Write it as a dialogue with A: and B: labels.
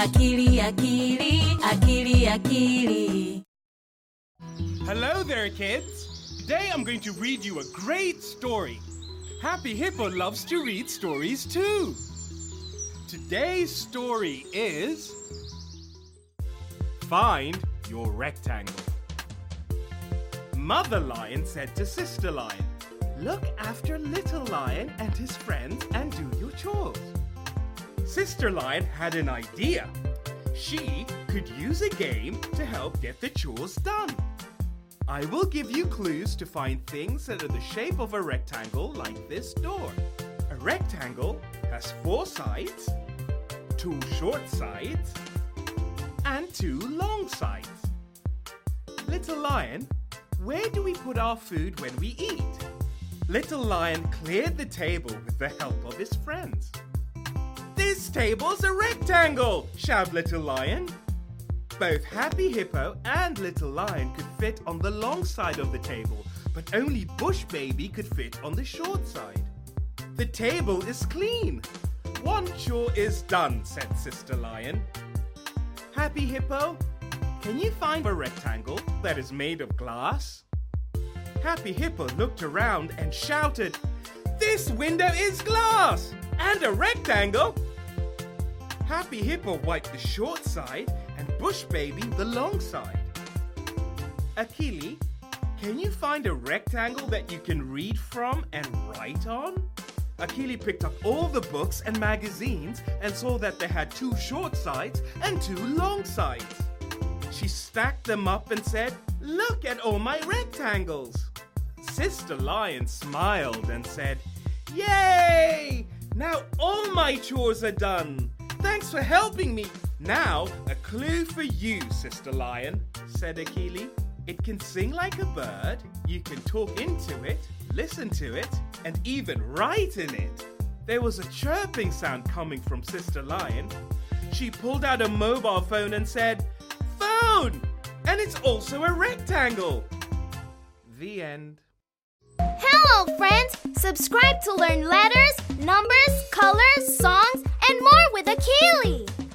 A: Akili, akili, akili, akili.
B: Hello there, kids. Today I'm going to read you a great story. Happy Hippo loves to read stories too. Today's story is Find Your Rectangle. Mother Lion said to Sister Lion, Look after Little Lion and his friends and. Sister Lion had an idea. She could use a game to help get the chores done. I will give you clues to find things that are the shape of a rectangle like this door. A rectangle has four sides, two short sides, and two long sides. Little Lion, where do we put our food when we eat? Little Lion cleared the table with the help of his friends. This table's a rectangle, shouted Little Lion. Both Happy Hippo and Little Lion could fit on the long side of the table, but only Bush Baby could fit on the short side. The table is clean. One chore is done, said Sister Lion. Happy Hippo, can you find a rectangle that is made of glass? Happy Hippo looked around and shouted, This window is glass! And a rectangle! Happy Hippo wiped the short side and Bush Baby the long side. Akili, can you find a rectangle that you can read from and write on? Akili picked up all the books and magazines and saw that they had two short sides and two long sides. She stacked them up and said, Look at all my rectangles. Sister Lion smiled and said, Yay! Now all my chores are done. Thanks for helping me. Now, a clue for you, Sister Lion, said Akili. It can sing like a bird, you can talk into it, listen to it, and even write in it. There was a chirping sound coming from Sister Lion. She pulled out a mobile phone and said, Phone! And it's also a rectangle. The end.
C: Hello, friends! Subscribe to learn letters, numbers, colors, songs, with Akili.